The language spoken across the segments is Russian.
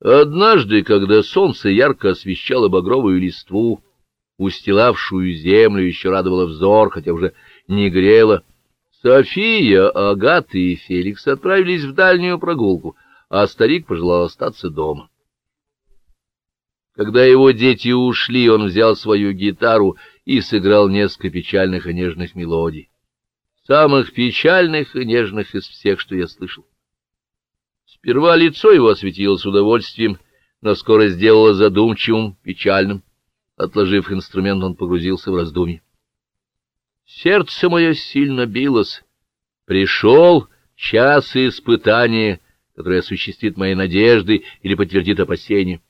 Однажды, когда солнце ярко освещало багровую листву, устилавшую землю, еще радовало взор, хотя уже не грело, София, Агата и Феликс отправились в дальнюю прогулку, а старик пожелал остаться дома. Когда его дети ушли, он взял свою гитару и сыграл несколько печальных и нежных мелодий. Самых печальных и нежных из всех, что я слышал. Сперва лицо его осветилось удовольствием, но скоро сделало задумчивым, печальным. Отложив инструмент, он погрузился в раздумье. Сердце мое сильно билось. Пришел час испытания, который осуществит мои надежды или подтвердит опасения.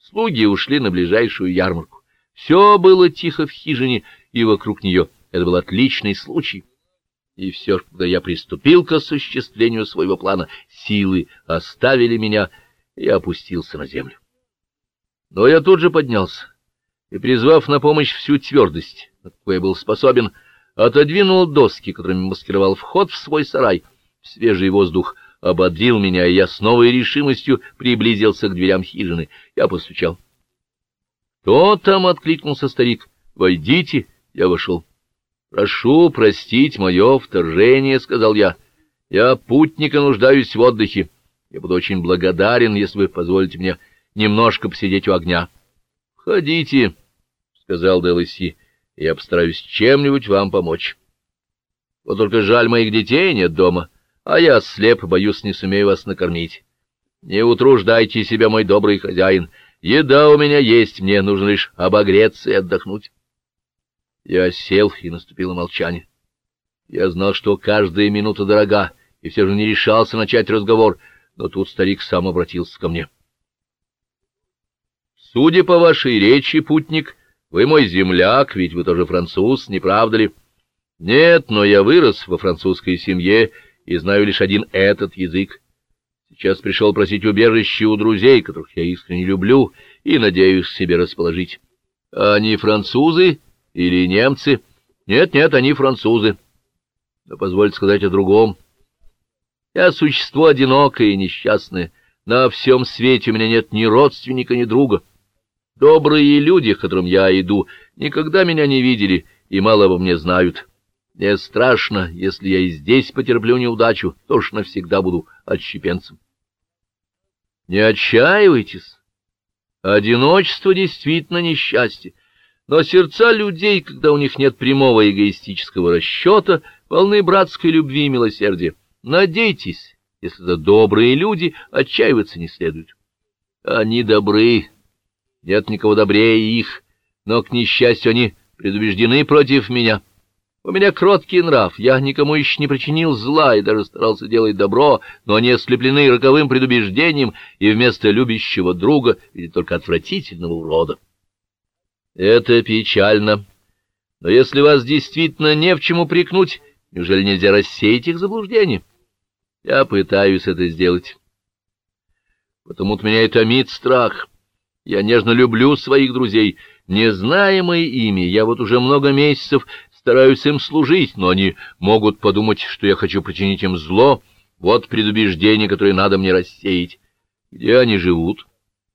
Слуги ушли на ближайшую ярмарку. Все было тихо в хижине и вокруг нее. Это был отличный случай. И все, когда я приступил к осуществлению своего плана, силы оставили меня, и опустился на землю. Но я тут же поднялся, и, призвав на помощь всю твердость, на какой я был способен, отодвинул доски, которыми маскировал вход в свой сарай. Свежий воздух ободрил меня, и я с новой решимостью приблизился к дверям хижины. Я постучал. — Кто там? — откликнулся старик. — Войдите. Я вошел. — Прошу простить мое вторжение, — сказал я. — Я путника нуждаюсь в отдыхе. Я буду очень благодарен, если вы позволите мне немножко посидеть у огня. — Входите, — сказал Делоси, — я постараюсь чем-нибудь вам помочь. Вот только жаль, моих детей нет дома, а я слеп, боюсь, не сумею вас накормить. Не утруждайте себя, мой добрый хозяин. Еда у меня есть, мне нужно лишь обогреться и отдохнуть. Я сел, и наступило молчание. Я знал, что каждая минута дорога, и все же не решался начать разговор, но тут старик сам обратился ко мне. — Судя по вашей речи, путник, вы мой земляк, ведь вы тоже француз, не правда ли? — Нет, но я вырос во французской семье и знаю лишь один этот язык. Сейчас пришел просить убежище у друзей, которых я искренне люблю и надеюсь себе расположить. — Они французы? — или немцы? Нет-нет, они французы. Но позвольте сказать о другом. Я существо одинокое и несчастное. На всем свете у меня нет ни родственника, ни друга. Добрые люди, к которым я иду, никогда меня не видели и мало обо мне знают. Мне страшно, если я и здесь потерплю неудачу, то уж навсегда буду отщепенцем. Не отчаивайтесь. Одиночество действительно несчастье. Но сердца людей, когда у них нет прямого эгоистического расчета, полны братской любви и милосердия. Надейтесь, если это добрые люди, отчаиваться не следует. Они добры, нет никого добрее их, но, к несчастью, они предубеждены против меня. У меня кроткий нрав, я никому еще не причинил зла и даже старался делать добро, но они ослеплены роковым предубеждением и вместо любящего друга видят только отвратительного урода. Это печально. Но если вас действительно не в чем упрекнуть, неужели нельзя рассеять их заблуждения? Я пытаюсь это сделать. Потому-то меня и томит страх. Я нежно люблю своих друзей. Не зная мои ими, я вот уже много месяцев стараюсь им служить, но они могут подумать, что я хочу причинить им зло. Вот предубеждение, которое надо мне рассеять. Где они живут?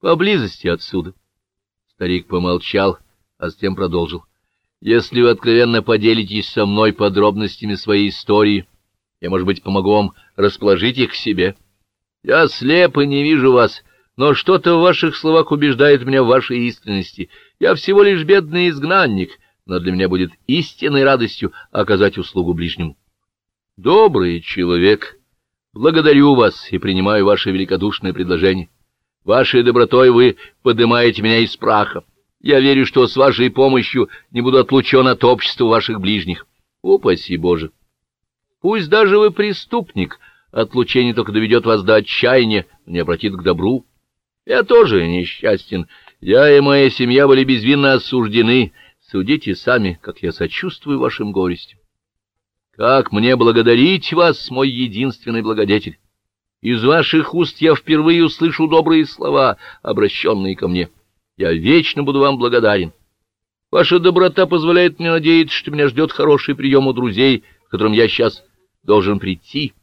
Поблизости отсюда. Старик помолчал а затем продолжил. «Если вы откровенно поделитесь со мной подробностями своей истории, я, может быть, помогу вам расположить их к себе. Я слеп и не вижу вас, но что-то в ваших словах убеждает меня в вашей истинности. Я всего лишь бедный изгнанник, но для меня будет истинной радостью оказать услугу ближнему. Добрый человек, благодарю вас и принимаю ваше великодушное предложение. Вашей добротой вы поднимаете меня из праха. Я верю, что с вашей помощью не буду отлучен от общества ваших ближних. Упаси Боже! Пусть даже вы преступник, отлучение только доведет вас до отчаяния, не обратит к добру. Я тоже несчастен. Я и моя семья были безвинно осуждены. Судите сами, как я сочувствую вашим горестям. Как мне благодарить вас, мой единственный благодетель? Из ваших уст я впервые услышу добрые слова, обращенные ко мне. Я вечно буду вам благодарен. Ваша доброта позволяет мне надеяться, что меня ждет хороший прием у друзей, к которым я сейчас должен прийти.